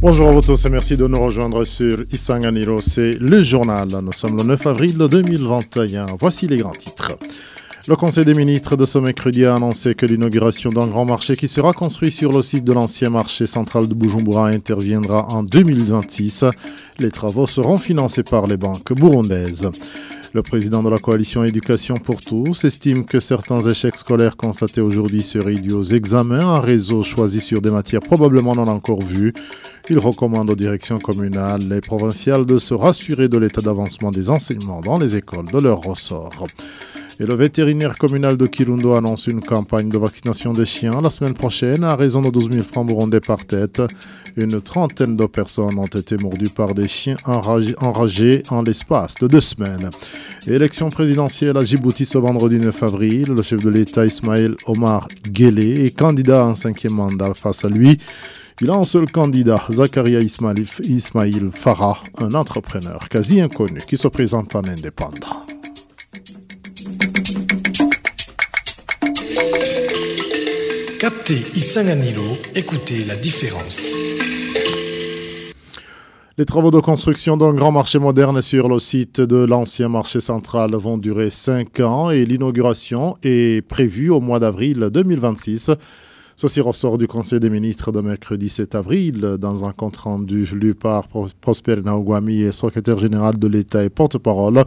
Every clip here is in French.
Bonjour à vous tous et merci de nous rejoindre sur Isanganiro. C'est le journal. Nous sommes le 9 avril 2021. Voici les grands titres. Le Conseil des ministres de ce mercredi a annoncé que l'inauguration d'un grand marché qui sera construit sur le site de l'ancien marché central de Bujumbura interviendra en 2026. Les travaux seront financés par les banques burundaises. Le président de la coalition Éducation pour tous estime que certains échecs scolaires constatés aujourd'hui seraient dus aux examens, un réseau choisi sur des matières probablement non encore vues. Il recommande aux directions communales et provinciales de se rassurer de l'état d'avancement des enseignements dans les écoles de leur ressort. Et le vétérinaire communal de Kirundo annonce une campagne de vaccination des chiens la semaine prochaine à raison de 12 000 francs burundais par tête. Une trentaine de personnes ont été mordues par des chiens enragés en l'espace de deux semaines. élection présidentielle à Djibouti ce vendredi 9 avril. Le chef de l'État Ismaël Omar Guélé est candidat un cinquième mandat face à lui. Il a un seul candidat, Zakaria Ismail Farah, un entrepreneur quasi inconnu qui se présente en indépendant. Captez Isanganilo, écoutez la différence. Les travaux de construction d'un grand marché moderne sur le site de l'ancien marché central vont durer 5 ans et l'inauguration est prévue au mois d'avril 2026. Ceci ressort du Conseil des ministres de mercredi 7 avril dans un compte rendu lu par Prosper Naouguami, secrétaire général de l'État et porte-parole.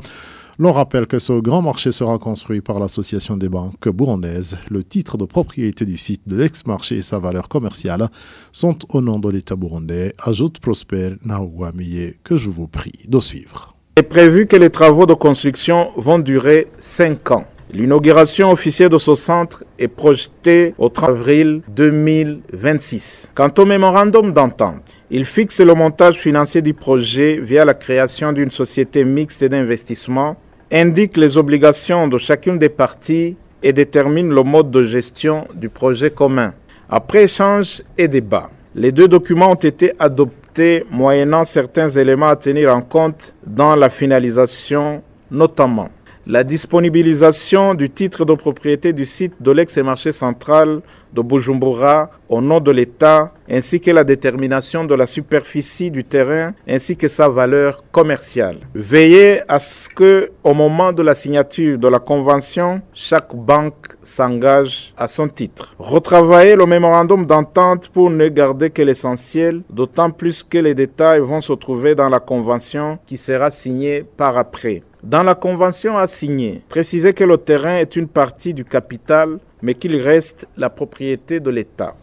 L'on rappelle que ce grand marché sera construit par l'Association des banques burundaises. Le titre de propriété du site de l'ex-marché et sa valeur commerciale sont au nom de l'État burundais, ajoute Prosper Naouamiye, que je vous prie de suivre. Il est prévu que les travaux de construction vont durer 5 ans. L'inauguration officielle de ce centre est projetée au 30 avril 2026. Quant au mémorandum d'entente, il fixe le montage financier du projet via la création d'une société mixte d'investissement indique les obligations de chacune des parties et détermine le mode de gestion du projet commun. Après échange et débat, les deux documents ont été adoptés moyennant certains éléments à tenir en compte dans la finalisation, notamment la disponibilisation du titre de propriété du site de l'ex-marché central de Bujumbura au nom de l'État, ainsi que la détermination de la superficie du terrain ainsi que sa valeur commerciale. Veillez à ce que, au moment de la signature de la convention, chaque banque s'engage à son titre. Retravailler le mémorandum d'entente pour ne garder que l'essentiel, d'autant plus que les détails vont se trouver dans la convention qui sera signée par après. Dans la convention assignée, préciser que le terrain est une partie du capital, mais qu'il reste la propriété de l'État.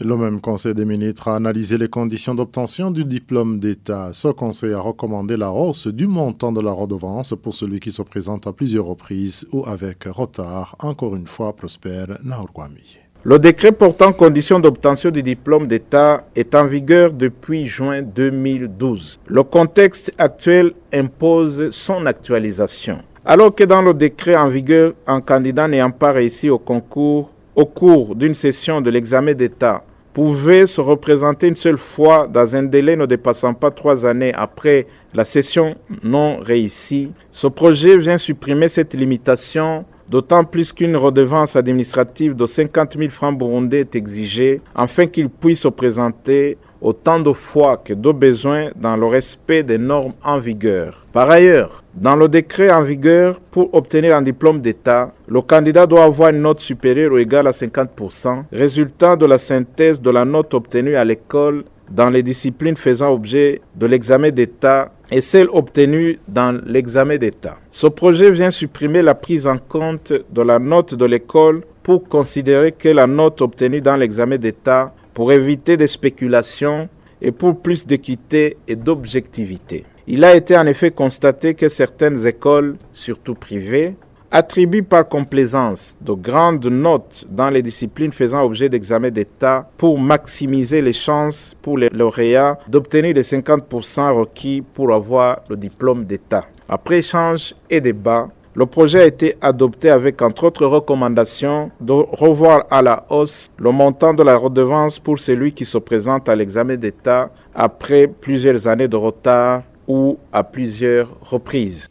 Le même Conseil des ministres a analysé les conditions d'obtention du diplôme d'État. Ce Conseil a recommandé la hausse du montant de la redevance pour celui qui se présente à plusieurs reprises ou avec retard. Encore une fois, prospère Naurkwami. Le décret portant conditions d'obtention du diplôme d'État est en vigueur depuis juin 2012. Le contexte actuel impose son actualisation. Alors que dans le décret en vigueur, un candidat n'ayant pas réussi au concours au cours d'une session de l'examen d'État pouvait se représenter une seule fois dans un délai ne dépassant pas trois années après la session non réussie, ce projet vient supprimer cette limitation d'autant plus qu'une redevance administrative de 50 000 francs burundais est exigée afin qu'il puisse se présenter autant de fois que de besoin dans le respect des normes en vigueur. Par ailleurs, dans le décret en vigueur, pour obtenir un diplôme d'État, le candidat doit avoir une note supérieure ou égale à 50%, résultant de la synthèse de la note obtenue à l'école dans les disciplines faisant objet de l'examen d'État et celle obtenue dans l'examen d'État. Ce projet vient supprimer la prise en compte de la note de l'école pour considérer que la note obtenue dans l'examen d'État pour éviter des spéculations et pour plus d'équité et d'objectivité. Il a été en effet constaté que certaines écoles, surtout privées, attribue par complaisance de grandes notes dans les disciplines faisant objet d'examen d'État pour maximiser les chances pour les lauréats d'obtenir les 50% requis pour avoir le diplôme d'État. Après échange et débat, le projet a été adopté avec entre autres recommandations de revoir à la hausse le montant de la redevance pour celui qui se présente à l'examen d'État après plusieurs années de retard ou à plusieurs reprises.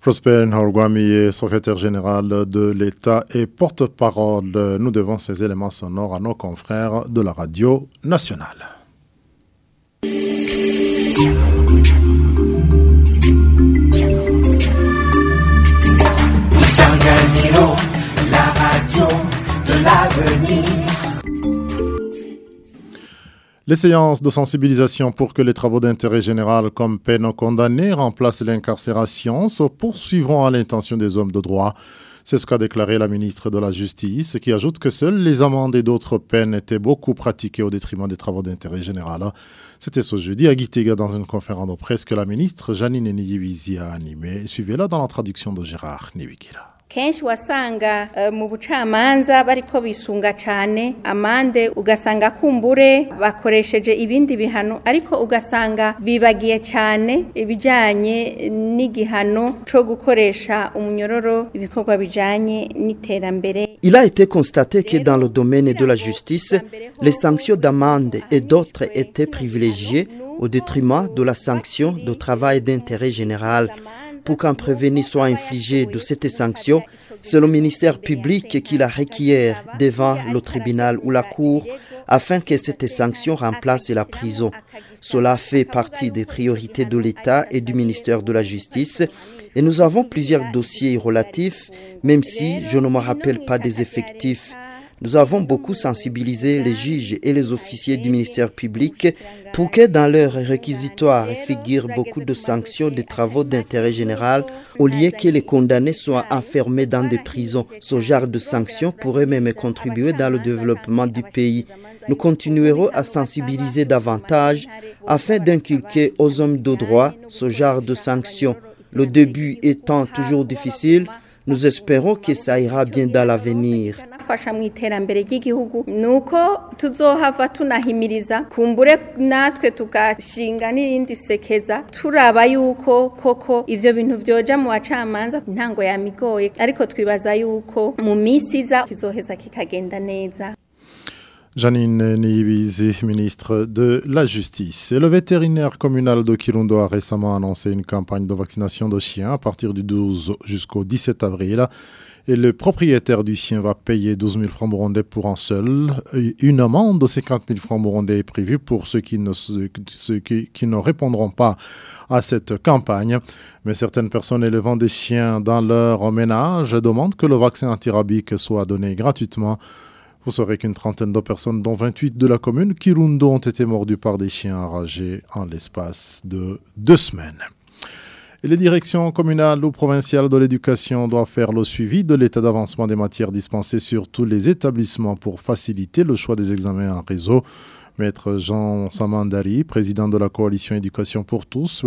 Prosper Nhaurguami secrétaire général de l'État et porte-parole. Nous devons ces éléments sonores à nos confrères de la radio nationale. Les séances de sensibilisation pour que les travaux d'intérêt général comme peine condamnée remplacent l'incarcération se poursuivront à l'intention des hommes de droit. C'est ce qu'a déclaré la ministre de la Justice, qui ajoute que seules les amendes et d'autres peines étaient beaucoup pratiquées au détriment des travaux d'intérêt général. C'était ce jeudi à Gitega dans une conférence de presse que la ministre Janine Niyibizi a animée. Suivez-la dans la traduction de Gérard Niwikira. Kenshi wasanga uh, mu bucamanza bariko bisunga cane amande ugasanga kumbure bakoresheje ibindi bihano ariko ugasanga bibagiye cane ibijanye n'igihano co gukoresha umunyororo ibikorwa bijanye n'iterambere Il a été constaté que dans le domaine de la justice, les sanctions d'amende et d'autres étaient privilégiées au détriment de la sanction de travail d'intérêt général. Pour qu'un prévenu soit infligé de cette sanction, c'est le ministère public qui la requiert devant le tribunal ou la cour afin que cette sanction remplace la prison. Cela fait partie des priorités de l'État et du ministère de la Justice et nous avons plusieurs dossiers relatifs, même si je ne me rappelle pas des effectifs. Nous avons beaucoup sensibilisé les juges et les officiers du ministère public pour que dans leur réquisitoire figurent beaucoup de sanctions des travaux d'intérêt général au lieu que les condamnés soient enfermés dans des prisons. Ce genre de sanctions pourrait même contribuer dans le développement du pays. Nous continuerons à sensibiliser davantage afin d'inculquer aux hommes de droit ce genre de sanctions. Le début étant toujours difficile, nous espérons que ça ira bien dans l'avenir. Fasha mu iterambere ry'igihugu nuko tuzohava tunahimiriza kumbure natwe tugashinga n'irindi sekeza turaba yuko koko ivyo bintu vyoja mu bacamanza ntango yamigoye ariko twibaza yuko mu misi iza kizoheza kikagenda neza. Janine Niyibizi, ministre de la Justice. Et le vétérinaire communal de Kirundo a récemment annoncé une campagne de vaccination de chiens à partir du 12 jusqu'au 17 avril. Et le propriétaire du chien va payer 12 000 francs burundais pour un seul. Une amende de 50 000 francs burundais est prévue pour ceux qui ne, qui ne répondront pas à cette campagne. Mais certaines personnes élevant des chiens dans leur ménage demandent que le vaccin antirabique soit donné gratuitement. Vous saurez qu'une trentaine de personnes, dont 28 de la commune Kirundo, ont été mordues par des chiens enragés en l'espace de deux semaines. Les directions communales ou provinciales de l'éducation doivent faire le suivi de l'état d'avancement des matières dispensées sur tous les établissements pour faciliter le choix des examens en réseau. Maître Jean Samandari, président de la coalition Éducation pour tous,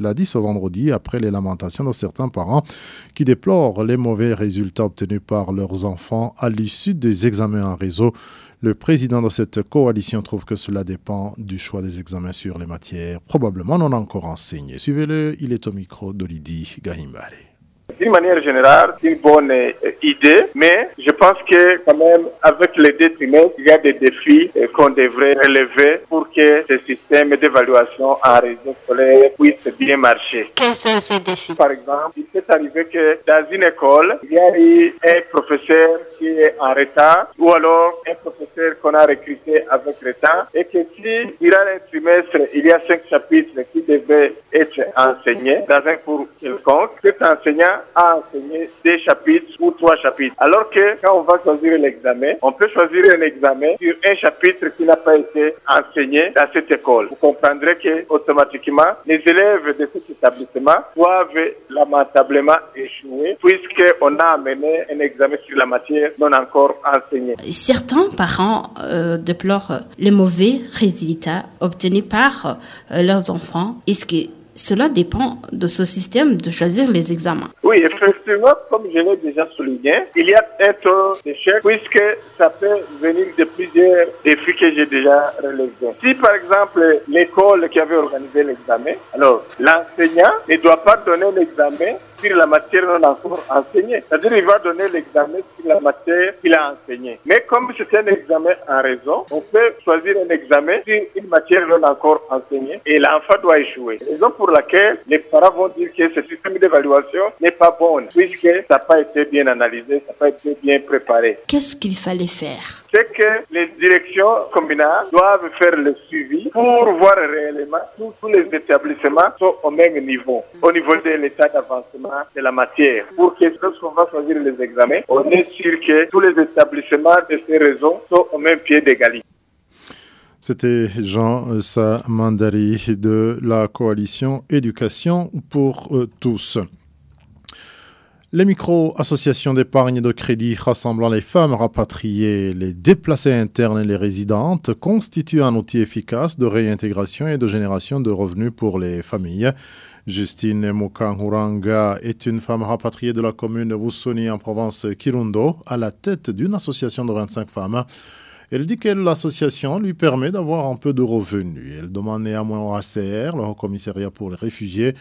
l'a dit ce vendredi après les lamentations de certains parents qui déplorent les mauvais résultats obtenus par leurs enfants à l'issue des examens en réseau. Le président de cette coalition trouve que cela dépend du choix des examens sur les matières, probablement non encore enseignées. Suivez-le, il est au micro de Lydie Gahimbare. D'une manière générale, une bonne euh, idée, mais je pense que quand même, avec les deux trimestres, il y a des défis euh, qu'on devrait relever pour que ce système d'évaluation en réseau scolaire puisse bien marcher. Quels sont ces défis? Par exemple, il peut arriver que dans une école, il y a eu un professeur qui est en retard ou alors un professeur qu'on a recruté avec retard et que si durant un trimestre, il y a cinq chapitres qui devaient être enseignés dans un cours quelconque, cet enseignant a enseigné deux chapitres ou trois chapitres. Alors que quand on va choisir l'examen, on peut choisir un examen sur un chapitre qui n'a pas été enseigné dans cette école. Vous comprendrez que automatiquement, les élèves de cet établissement doivent lamentablement échouer puisqu'on a amené un examen sur la matière non encore enseignée. Certains parents euh, déplorent les mauvais résultats obtenus par euh, leurs enfants. Est-ce que cela dépend de ce système de choisir les examens. Oui, effectivement, comme je l'ai déjà souligné, il y a un taux d'échec puisque ça peut venir de plusieurs défis que j'ai déjà relevés. Si par exemple l'école qui avait organisé l'examen, alors l'enseignant ne doit pas donner l'examen sur la matière non encore enseignée. C'est-à-dire qu'il va donner l'examen sur la matière qu'il a enseignée. Mais comme c'est un examen en raison, on peut choisir un examen sur une matière non encore enseignée et l'enfant doit échouer. Raison pour laquelle les parents vont dire que ce système d'évaluation n'est pas bon puisque ça n'a pas été bien analysé, ça n'a pas été bien préparé. Qu'est-ce qu'il fallait faire? Que les directions communales doivent faire le suivi pour voir réellement tous, tous les établissements sont au même niveau, au niveau de l'état d'avancement de la matière. Pour que lorsqu'on va choisir les examens, on est sûr que tous les établissements de ces réseaux sont au même pied d'égalité. C'était Jean Samandari de la coalition Éducation pour euh, tous. Les micro-associations d'épargne et de crédit rassemblant les femmes rapatriées, les déplacés internes et les résidentes constituent un outil efficace de réintégration et de génération de revenus pour les familles. Justine Mukanguranga est une femme rapatriée de la commune de Wusoni en province Kirundo à la tête d'une association de 25 femmes. Elle dit que l'association lui permet d'avoir un peu de revenus. Elle demande néanmoins au HCR, le Haut Commissariat pour les réfugiés,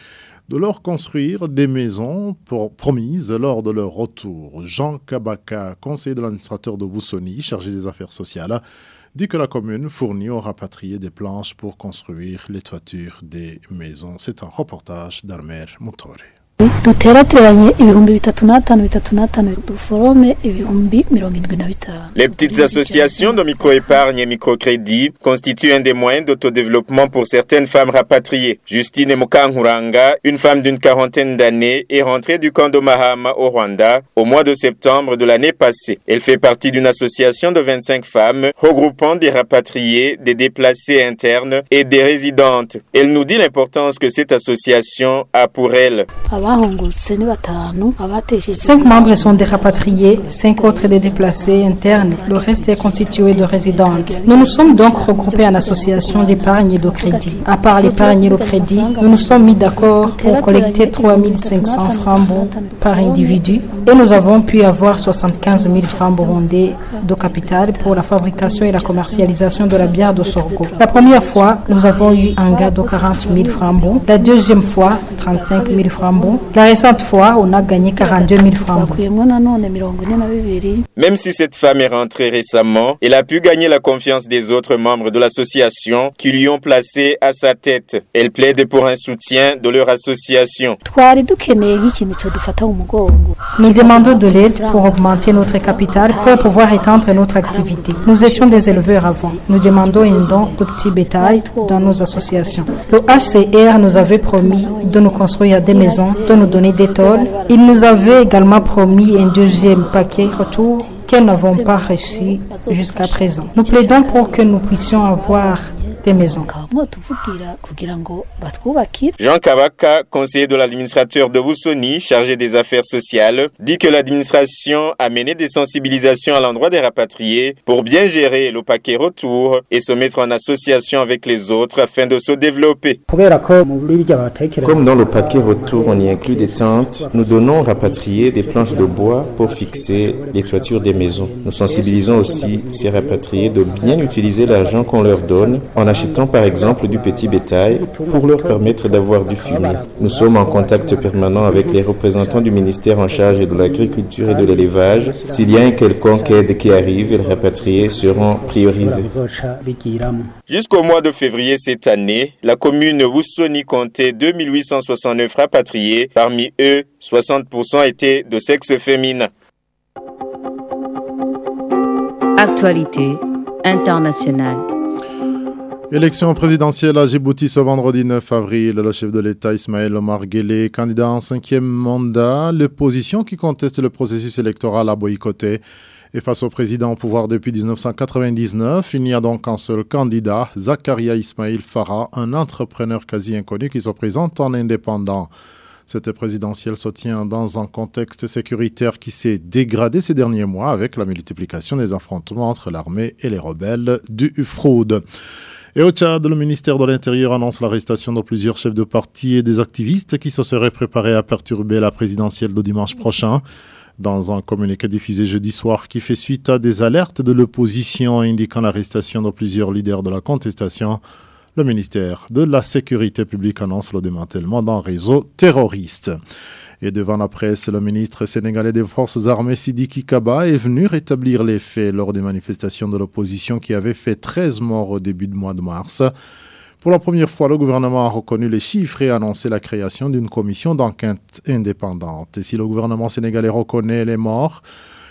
de leur construire des maisons promises lors de leur retour. Jean Kabaka, conseiller de l'administrateur de Boussoni, chargé des affaires sociales, dit que la commune fournit aux rapatriés des planches pour construire les toitures des maisons. C'est un reportage d'Armer Moutore. Les petites associations de micro-épargne et microcrédit constituent un des moyens d'autodéveloppement pour certaines femmes rapatriées. Justine Mukankuranga, une femme d'une quarantaine d'années, est rentrée du camp de Mahama au Rwanda au mois de septembre de l'année passée. Elle fait partie d'une association de 25 femmes regroupant des rapatriés, des déplacés internes et des résidentes. Elle nous dit l'importance que cette association a pour elle. Cinq membres sont des rapatriés, cinq autres des déplacés internes, le reste est constitué de résidentes. Nous nous sommes donc regroupés en association d'épargne et de crédit. À part l'épargne et le crédit, nous nous sommes mis d'accord pour collecter 3500 francs par individu et nous avons pu avoir 75 000 francs burundais de capital pour la fabrication et la commercialisation de la bière de sorgho. La première fois, nous avons eu un gain de 40 000 francs La deuxième fois, 35 000 francs La récente fois, on a gagné 42 000 francs. Même si cette femme est rentrée récemment, elle a pu gagner la confiance des autres membres de l'association qui lui ont placé à sa tête. Elle plaide pour un soutien de leur association. Nous demandons de l'aide pour augmenter notre capital pour pouvoir étendre notre activité. Nous étions des éleveurs avant. Nous demandons un don de petits bétail dans nos associations. Le HCR nous avait promis de nous construire des maisons, nous donner des tôles. Il nous avait également promis un deuxième paquet retour qu'elles n'avons pas reçu jusqu'à présent. Nous plaidons pour que nous puissions avoir Jean Kabaka, conseiller de l'administrateur de Woussoni, chargé des affaires sociales, dit que l'administration a mené des sensibilisations à l'endroit des rapatriés pour bien gérer le paquet retour et se mettre en association avec les autres afin de se développer. Comme dans le paquet retour, on y inclut des tentes, nous donnons aux rapatriés des planches de bois pour fixer les toitures des maisons. Nous sensibilisons aussi ces rapatriés de bien utiliser l'argent qu'on leur donne en achetant par exemple du petit bétail pour leur permettre d'avoir du fumier. Nous sommes en contact permanent avec les représentants du ministère en charge de l'agriculture et de l'élevage. S'il y a un quelconque aide qui arrive, les rapatriés seront priorisés. Jusqu'au mois de février cette année, la commune Woussoni comptait 2869 rapatriés. Parmi eux, 60% étaient de sexe féminin. Actualité internationale. Élection présidentielle à Djibouti ce vendredi 9 avril. Le chef de l'État Ismaël Omar Guelleh, candidat en cinquième mandat, l'opposition qui conteste le processus électoral a boycotté. Et face au président au pouvoir depuis 1999, il n'y a donc qu'un seul candidat, Zakaria Ismail Farah, un entrepreneur quasi inconnu qui se présente en indépendant. Cette présidentielle se tient dans un contexte sécuritaire qui s'est dégradé ces derniers mois avec la multiplication des affrontements entre l'armée et les rebelles du Fraude. Et au Tchad, le ministère de l'Intérieur annonce l'arrestation de plusieurs chefs de parti et des activistes qui se seraient préparés à perturber la présidentielle de dimanche prochain. Dans un communiqué diffusé jeudi soir qui fait suite à des alertes de l'opposition indiquant l'arrestation de plusieurs leaders de la contestation, le ministère de la Sécurité publique annonce le démantèlement d'un réseau terroriste. Et devant la presse, le ministre sénégalais des Forces armées Sidiki Kaba est venu rétablir les faits lors des manifestations de l'opposition qui avaient fait 13 morts au début du mois de mars. Pour la première fois, le gouvernement a reconnu les chiffres et annoncé la création d'une commission d'enquête indépendante. Et si le gouvernement sénégalais reconnaît les morts,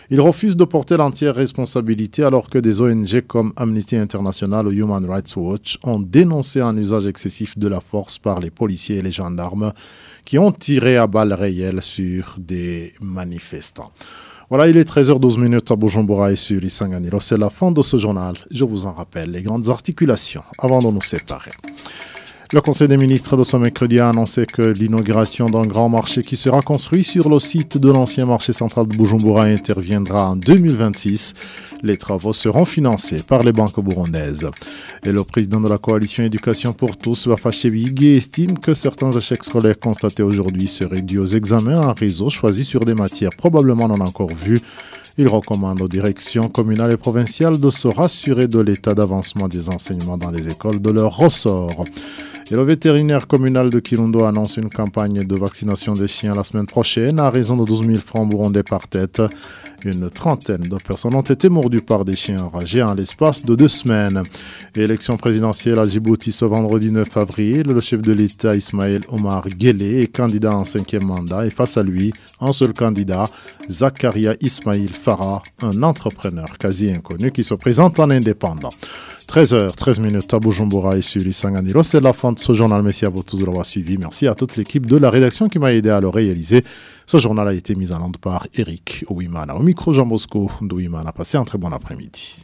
Il refuse de porter l'entière responsabilité alors que des ONG comme Amnesty International ou Human Rights Watch ont dénoncé un usage excessif de la force par les policiers et les gendarmes qui ont tiré à balles réelles sur des manifestants. Voilà, il est 13h12 à Bujumbura et sur Isanganiro. C'est la fin de ce journal. Je vous en rappelle les grandes articulations avant de nous séparer. Le Conseil des ministres de ce mercredi a annoncé que l'inauguration d'un grand marché qui sera construit sur le site de l'ancien marché central de Bujumbura interviendra en 2026. Les travaux seront financés par les banques burundaises. Et le président de la coalition Éducation pour tous, Wafache estime que certains échecs scolaires constatés aujourd'hui seraient dus aux examens en réseau choisis sur des matières probablement non encore vues. Il recommande aux directions communales et provinciales de se rassurer de l'état d'avancement des enseignements dans les écoles de leur ressort. Et le vétérinaire communal de Kirundo annonce une campagne de vaccination des chiens la semaine prochaine à raison de 12 000 francs burundais par tête. Une trentaine de personnes ont été mordues par des chiens enragés en l'espace de deux semaines. élection présidentielle à Djibouti ce vendredi 9 avril, le chef de l'État Ismaël Omar Guelleh est candidat en cinquième mandat et face à lui, un seul candidat, Zakaria Ismail Farah, un entrepreneur quasi inconnu qui se présente en indépendant. 13h, 13 minutes à Bujumbura et sur Isanganiro. C'est la fin de ce journal. Merci à vous tous de l'avoir suivi. Merci à toute l'équipe de la rédaction qui m'a aidé à le réaliser. Ce journal a été mis en onde par Eric Ouimana. Au micro, Jean Bosco d'Ouimana. Passez un très bon après-midi.